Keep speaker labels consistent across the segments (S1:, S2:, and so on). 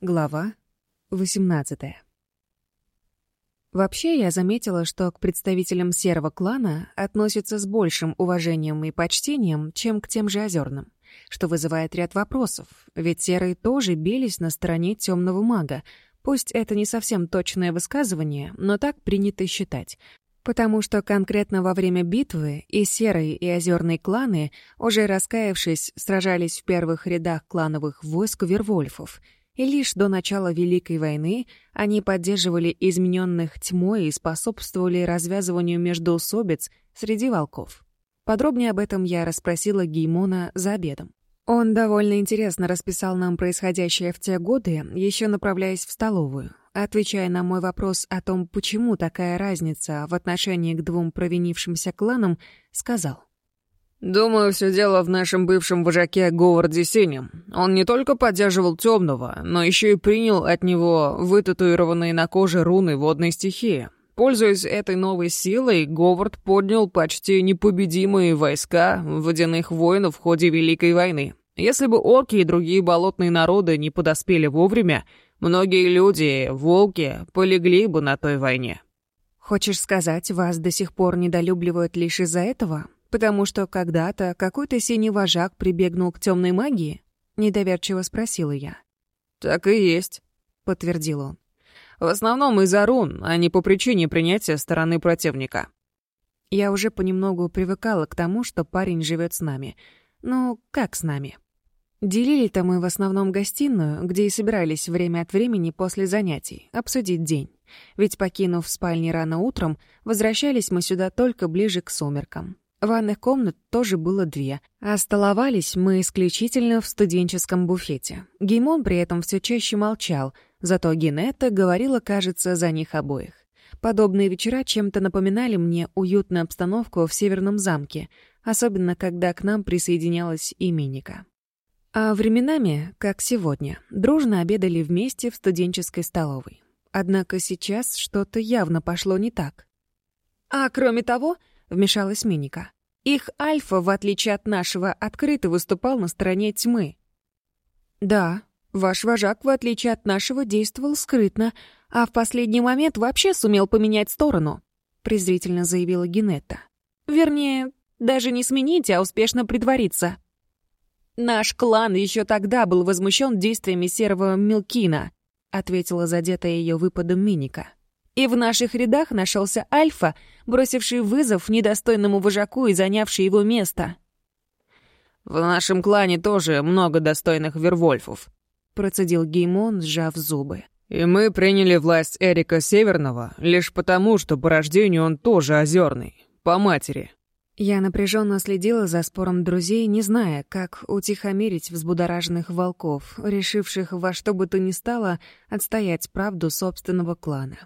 S1: Глава 18. Вообще, я заметила, что к представителям серого клана относятся с большим уважением и почтением, чем к тем же озерным, что вызывает ряд вопросов, ведь серые тоже бились на стороне темного мага, пусть это не совсем точное высказывание, но так принято считать, потому что конкретно во время битвы и серые, и озерные кланы, уже раскаявшись, сражались в первых рядах клановых войск Вервольфов — и лишь до начала Великой войны они поддерживали измененных тьмой и способствовали развязыванию междоусобиц среди волков. Подробнее об этом я расспросила Геймона за обедом. Он довольно интересно расписал нам происходящее в те годы, еще направляясь в столовую, отвечая на мой вопрос о том, почему такая разница в отношении к двум провинившимся кланам, сказал.
S2: Думаю, все дело в нашем бывшем вожаке Говарде Синем. Он не только поддерживал темного, но еще и принял от него вытатуированные на коже руны водной стихии. Пользуясь этой новой силой, Говард поднял почти непобедимые войска водяных воинов в ходе Великой войны. Если бы орки и другие болотные народы не подоспели вовремя, многие люди, волки, полегли бы на той войне.
S1: «Хочешь сказать, вас до сих пор недолюбливают лишь из-за этого?» «Потому что когда-то какой-то синий вожак прибегнул к темной магии?» — недоверчиво спросила я.
S2: «Так и есть», — подтвердил он. «В основном из-за рун, а не по причине принятия стороны противника».
S1: Я уже понемногу привыкала к тому, что парень живет с нами. Ну, как с нами? Делили-то мы в основном гостиную, где и собирались время от времени после занятий, обсудить день. Ведь, покинув спальни рано утром, возвращались мы сюда только ближе к сумеркам. Ванных комнат тоже было две. а столовались мы исключительно в студенческом буфете. Геймон при этом все чаще молчал, зато Генетта говорила, кажется, за них обоих. Подобные вечера чем-то напоминали мне уютную обстановку в Северном замке, особенно когда к нам присоединялась и А временами, как сегодня, дружно обедали вместе в студенческой столовой. Однако сейчас что-то явно пошло не так. «А кроме того, вмешалась Миника. Их альфа, в отличие от нашего, открыто выступал на стороне тьмы. «Да, ваш вожак, в отличие от нашего, действовал скрытно, а в последний момент вообще сумел поменять сторону», — презрительно заявила Генетта. «Вернее, даже не сменить, а успешно притвориться». «Наш клан еще тогда был возмущен действиями серого Милкина», — ответила задетая ее выпадом Миника. И в наших рядах нашелся Альфа, бросивший вызов недостойному вожаку и занявший его место.
S2: «В нашем клане тоже много достойных вервольфов», — процедил Геймон, сжав зубы. «И мы приняли власть Эрика Северного лишь потому, что по рождению он тоже озерный, по матери».
S1: Я напряженно следила за спором друзей, не зная, как утихомирить взбудораженных волков, решивших во что бы то ни стало отстоять правду собственного клана.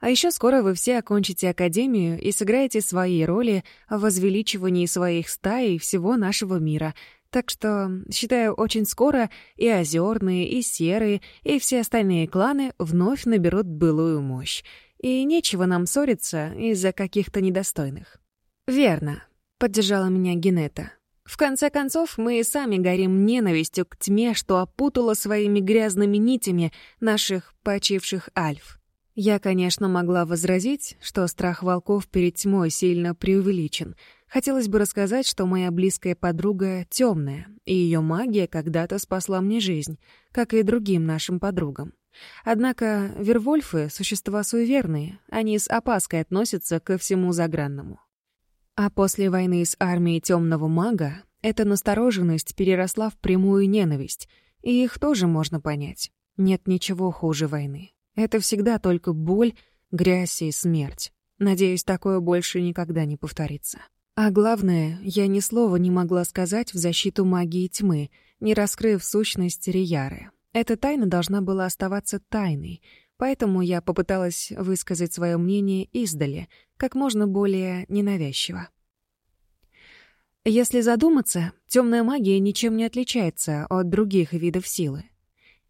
S1: А еще скоро вы все окончите академию и сыграете свои роли в возвеличивании своих стаи и всего нашего мира. Так что, считаю, очень скоро и озерные, и серые, и все остальные кланы вновь наберут былую мощь. И нечего нам ссориться из-за каких-то недостойных. «Верно», — поддержала меня Генета. В конце концов, мы и сами горим ненавистью к тьме, что опутала своими грязными нитями наших почивших альф. Я, конечно, могла возразить, что страх волков перед тьмой сильно преувеличен. Хотелось бы рассказать, что моя близкая подруга темная, и ее магия когда-то спасла мне жизнь, как и другим нашим подругам. Однако вервольфы — существа суеверные, они с опаской относятся ко всему загранному. А после войны с армией темного мага эта настороженность переросла в прямую ненависть, и их тоже можно понять. Нет ничего хуже войны. Это всегда только боль, грязь и смерть. Надеюсь, такое больше никогда не повторится. А главное, я ни слова не могла сказать в защиту магии тьмы, не раскрыв сущность Рияры. Эта тайна должна была оставаться тайной, поэтому я попыталась высказать свое мнение издали, как можно более ненавязчиво. Если задуматься, темная магия ничем не отличается от других видов силы.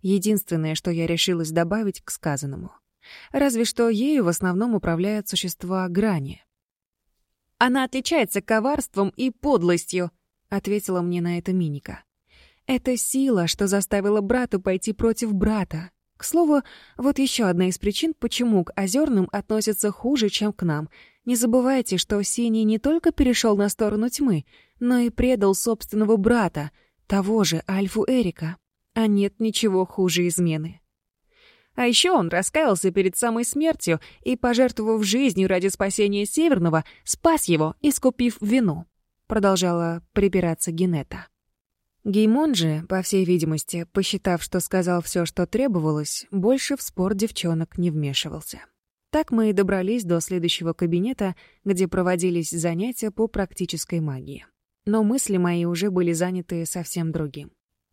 S1: Единственное, что я решилась добавить к сказанному. Разве что ею в основном управляют существа грани. «Она отличается коварством и подлостью», — ответила мне на это Миника. «Это сила, что заставила брата пойти против брата. К слову, вот еще одна из причин, почему к озерным относятся хуже, чем к нам. Не забывайте, что Синий не только перешел на сторону тьмы, но и предал собственного брата, того же Альфу Эрика». А нет ничего хуже измены. А еще он раскаялся перед самой смертью и, пожертвовав жизнью ради спасения Северного, спас его, искупив вину. Продолжала припираться Генета. Геймон же, по всей видимости, посчитав, что сказал все, что требовалось, больше в спор девчонок не вмешивался. Так мы и добрались до следующего кабинета, где проводились занятия по практической магии. Но мысли мои уже были заняты совсем другим.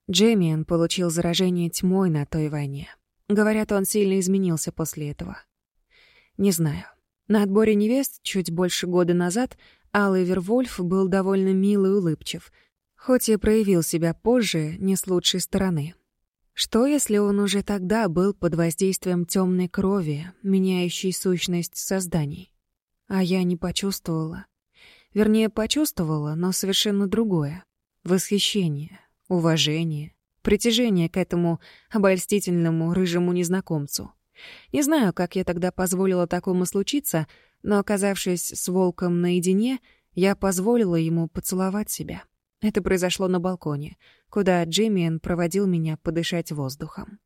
S1: Джеймиан получил заражение тьмой на той войне. Говорят, он сильно изменился после этого. Не знаю. На отборе невест чуть больше года назад Алый Вервольф был довольно милый и улыбчив, хоть и проявил себя позже не с лучшей стороны. Что, если он уже тогда был под воздействием темной крови, меняющей сущность созданий? А я не почувствовала. Вернее, почувствовала, но совершенно другое — восхищение, уважение, притяжение к этому обольстительному рыжему незнакомцу. Не знаю, как я тогда позволила такому случиться, но, оказавшись с волком наедине, я позволила ему поцеловать себя. Это произошло на балконе, куда Джиммиен проводил меня подышать воздухом.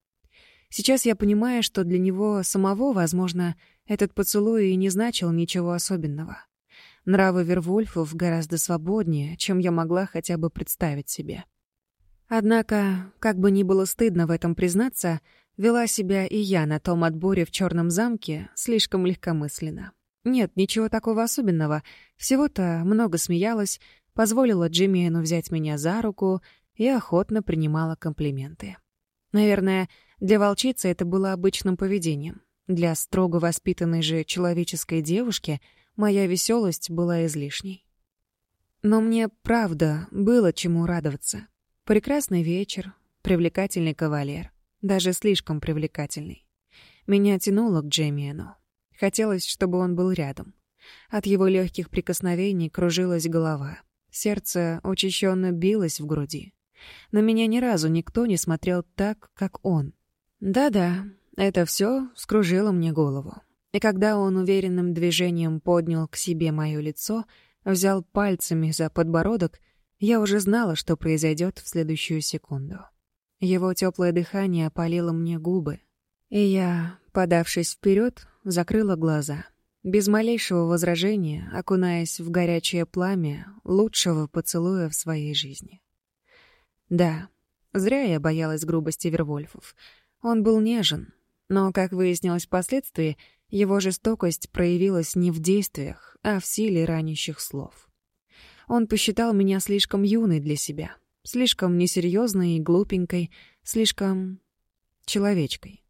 S1: Сейчас я понимаю, что для него самого, возможно, этот поцелуй и не значил ничего особенного. Нравы Вервольфов гораздо свободнее, чем я могла хотя бы представить себе. Однако, как бы ни было стыдно в этом признаться, вела себя и я на том отборе в черном замке слишком легкомысленно. Нет, ничего такого особенного. Всего-то много смеялась, позволила Джиммиену взять меня за руку и охотно принимала комплименты. Наверное, для волчицы это было обычным поведением. Для строго воспитанной же человеческой девушки моя веселость была излишней. Но мне, правда, было чему радоваться. Прекрасный вечер, привлекательный кавалер, даже слишком привлекательный. Меня тянуло к Джеймиену. Хотелось, чтобы он был рядом. От его легких прикосновений кружилась голова. Сердце учащенно билось в груди. На меня ни разу никто не смотрел так, как он. Да-да, это все скружило мне голову. И когда он уверенным движением поднял к себе мое лицо, взял пальцами за подбородок — я уже знала, что произойдет в следующую секунду. Его теплое дыхание опалило мне губы, и я, подавшись вперед, закрыла глаза. Без малейшего возражения, окунаясь в горячее пламя лучшего поцелуя в своей жизни. Да, зря я боялась грубости Вервольфов. Он был нежен, но, как выяснилось впоследствии, его жестокость проявилась не в действиях, а в силе ранящих слов. Он посчитал меня слишком юной для себя, слишком несерьезной и глупенькой, слишком... человечкой.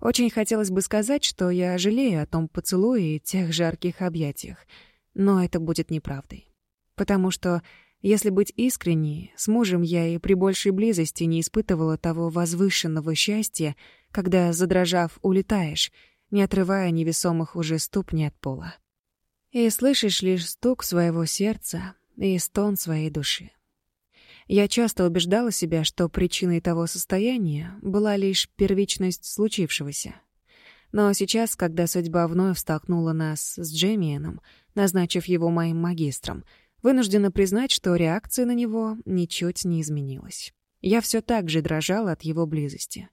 S1: Очень хотелось бы сказать, что я жалею о том поцелуе и тех жарких объятиях, но это будет неправдой. Потому что, если быть искренней, с мужем я и при большей близости не испытывала того возвышенного счастья, когда, задрожав, улетаешь, не отрывая невесомых уже ступней от пола и слышишь лишь стук своего сердца и стон своей души. Я часто убеждала себя, что причиной того состояния была лишь первичность случившегося. Но сейчас, когда судьба вновь столкнула нас с Джемиеном, назначив его моим магистром, вынуждена признать, что реакция на него ничуть не изменилась. Я все так же дрожала от его близости.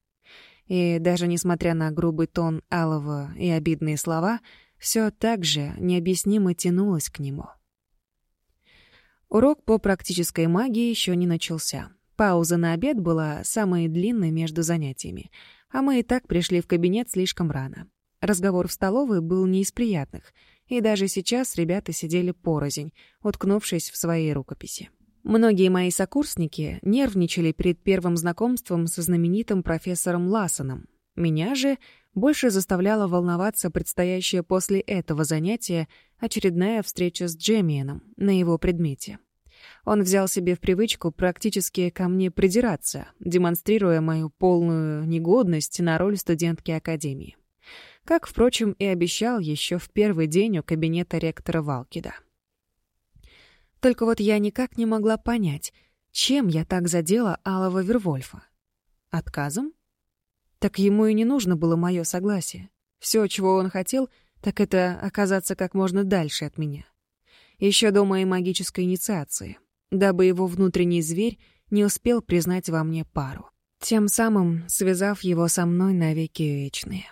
S1: И даже несмотря на грубый тон Алова и обидные слова — все так же необъяснимо тянулось к нему. Урок по практической магии еще не начался. Пауза на обед была самой длинной между занятиями, а мы и так пришли в кабинет слишком рано. Разговор в столовой был не из приятных, и даже сейчас ребята сидели порознь, уткнувшись в свои рукописи. Многие мои сокурсники нервничали перед первым знакомством со знаменитым профессором Лассоном. Меня же больше заставляла волноваться предстоящее после этого занятия очередная встреча с Джемиеном на его предмете. Он взял себе в привычку практически ко мне придираться, демонстрируя мою полную негодность на роль студентки Академии. Как, впрочем, и обещал еще в первый день у кабинета ректора Валкида. Только вот я никак не могла понять, чем я так задела Алова Вервольфа. Отказом? Так ему и не нужно было мое согласие. Все, чего он хотел, так это оказаться как можно дальше от меня. Еще до моей магической инициации, дабы его внутренний зверь не успел признать во мне пару, тем самым связав его со мной навеки вечные.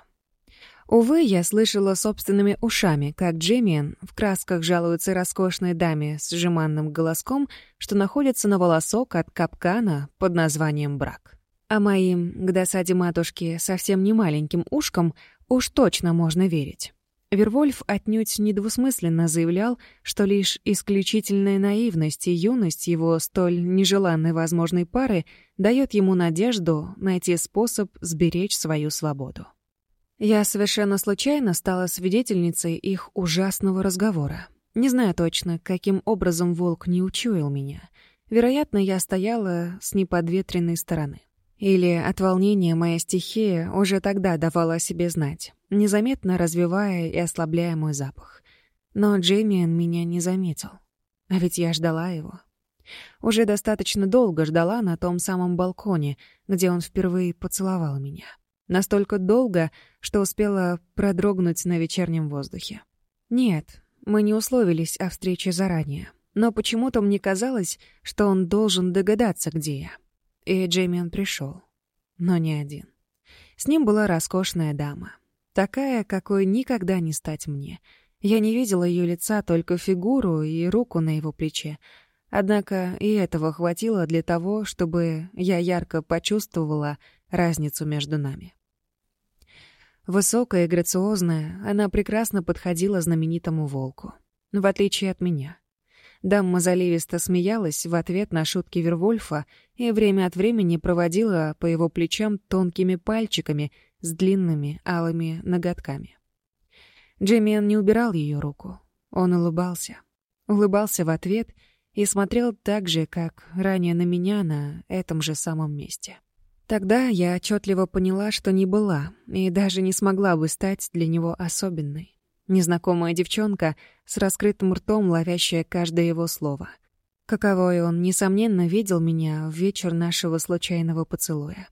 S1: Увы, я слышала собственными ушами, как Джиммиан в красках жалуется роскошной даме с жеманным голоском, что находится на волосок от капкана под названием «брак». А моим, к досаде матушки, совсем не маленьким ушкам уж точно можно верить. Вервольф отнюдь недвусмысленно заявлял, что лишь исключительная наивность и юность его столь нежеланной возможной пары дает ему надежду найти способ сберечь свою свободу. Я совершенно случайно стала свидетельницей их ужасного разговора. Не знаю точно, каким образом волк не учуял меня. Вероятно, я стояла с неподветренной стороны. Или от волнения моя стихия уже тогда давала о себе знать, незаметно развивая и ослабляя мой запах. Но Джеймиан меня не заметил. А ведь я ждала его. Уже достаточно долго ждала на том самом балконе, где он впервые поцеловал меня. Настолько долго, что успела продрогнуть на вечернем воздухе. Нет, мы не условились о встрече заранее. Но почему-то мне казалось, что он должен догадаться, где я и Джеймион пришел. Но не один. С ним была роскошная дама. Такая, какой никогда не стать мне. Я не видела ее лица, только фигуру и руку на его плече. Однако и этого хватило для того, чтобы я ярко почувствовала разницу между нами. Высокая и грациозная, она прекрасно подходила знаменитому волку. В отличие от меня. Дамма заливисто смеялась в ответ на шутки Вервольфа и время от времени проводила по его плечам тонкими пальчиками с длинными алыми ноготками. Джемиан не убирал ее руку. Он улыбался. Улыбался в ответ и смотрел так же, как ранее на меня на этом же самом месте. Тогда я отчетливо поняла, что не была и даже не смогла бы стать для него особенной незнакомая девчонка с раскрытым ртом, ловящая каждое его слово. Каковой он, несомненно, видел меня в вечер нашего случайного поцелуя.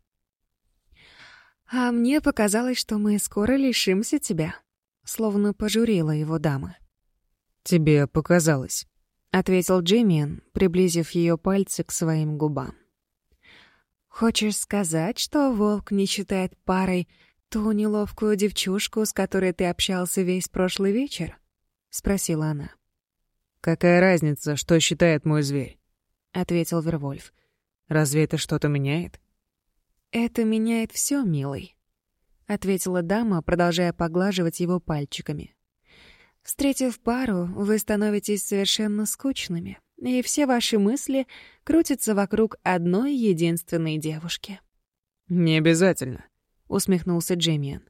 S1: «А мне показалось, что мы скоро лишимся тебя», — словно пожурила его дама.
S2: «Тебе показалось», —
S1: ответил Джиммиан, приблизив ее пальцы к своим губам. «Хочешь сказать, что волк не считает парой «Ту неловкую девчушку, с которой ты общался весь прошлый вечер?» — спросила она.
S2: «Какая разница, что считает мой зверь?»
S1: — ответил Вервольф.
S2: «Разве это что-то меняет?»
S1: «Это меняет все, милый», — ответила дама, продолжая поглаживать его пальчиками. «Встретив пару, вы становитесь совершенно скучными, и все ваши мысли крутятся вокруг одной единственной девушки».
S2: «Не обязательно», усмехнулся Джемиан.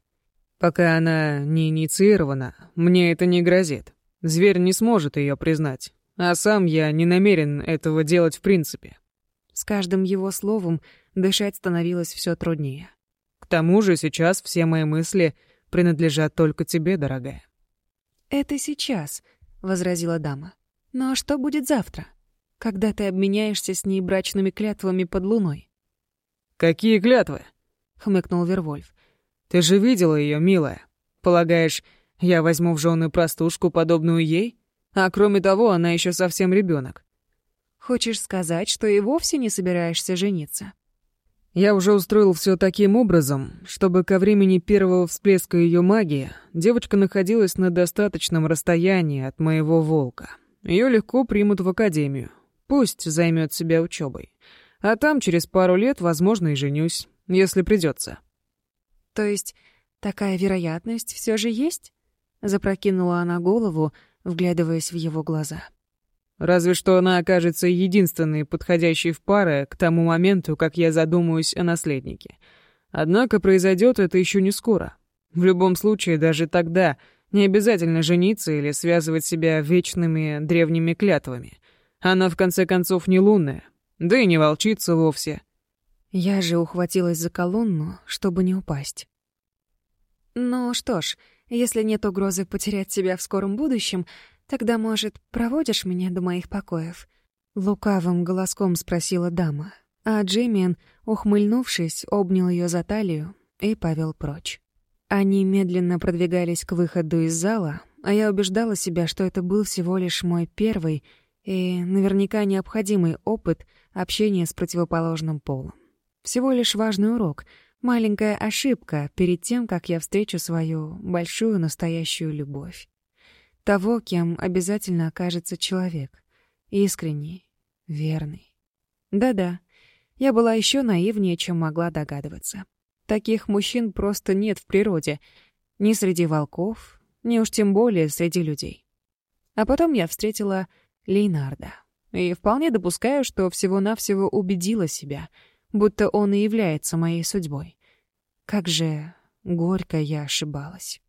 S2: «Пока она не инициирована, мне это не грозит. Зверь не сможет ее признать, а сам я не намерен этого делать в принципе».
S1: С каждым его словом дышать становилось все труднее.
S2: «К тому же сейчас все мои мысли принадлежат только тебе, дорогая».
S1: «Это сейчас», — возразила дама. «Но что будет завтра, когда ты обменяешься с ней брачными клятвами под луной?»
S2: «Какие клятвы?» хмыкнул Вервольф. «Ты же видела ее, милая. Полагаешь, я возьму в жены простушку, подобную ей? А кроме того, она еще совсем ребенок.
S1: «Хочешь сказать, что и вовсе не собираешься жениться?»
S2: Я уже устроил все таким образом, чтобы ко времени первого всплеска ее магии девочка находилась на достаточном расстоянии от моего волка. Ее легко примут в академию. Пусть займет себя учебой. А там через пару лет, возможно, и женюсь если придется.
S1: То есть такая вероятность все же есть? Запрокинула она голову, вглядываясь в его глаза.
S2: Разве что она окажется единственной подходящей в паре к тому моменту, как я задумаюсь о наследнике. Однако произойдет это еще не скоро. В любом случае, даже тогда не обязательно жениться или связывать себя вечными древними клятвами. Она, в конце концов, не лунная, да и не волчица вовсе.
S1: Я же ухватилась за колонну, чтобы не упасть. Ну что ж, если нет угрозы потерять тебя в скором будущем, тогда, может, проводишь меня до моих покоев? Лукавым голоском спросила дама, а Джеймиан, ухмыльнувшись, обнял ее за талию и повел прочь. Они медленно продвигались к выходу из зала, а я убеждала себя, что это был всего лишь мой первый и наверняка необходимый опыт общения с противоположным полом. Всего лишь важный урок, маленькая ошибка перед тем, как я встречу свою большую настоящую любовь. Того, кем обязательно окажется человек. Искренний, верный. Да-да, я была еще наивнее, чем могла догадываться. Таких мужчин просто нет в природе. Ни среди волков, ни уж тем более среди людей. А потом я встретила Лейнарда. И вполне допускаю, что всего-навсего убедила себя — будто он и является моей судьбой. Как же горько я ошибалась.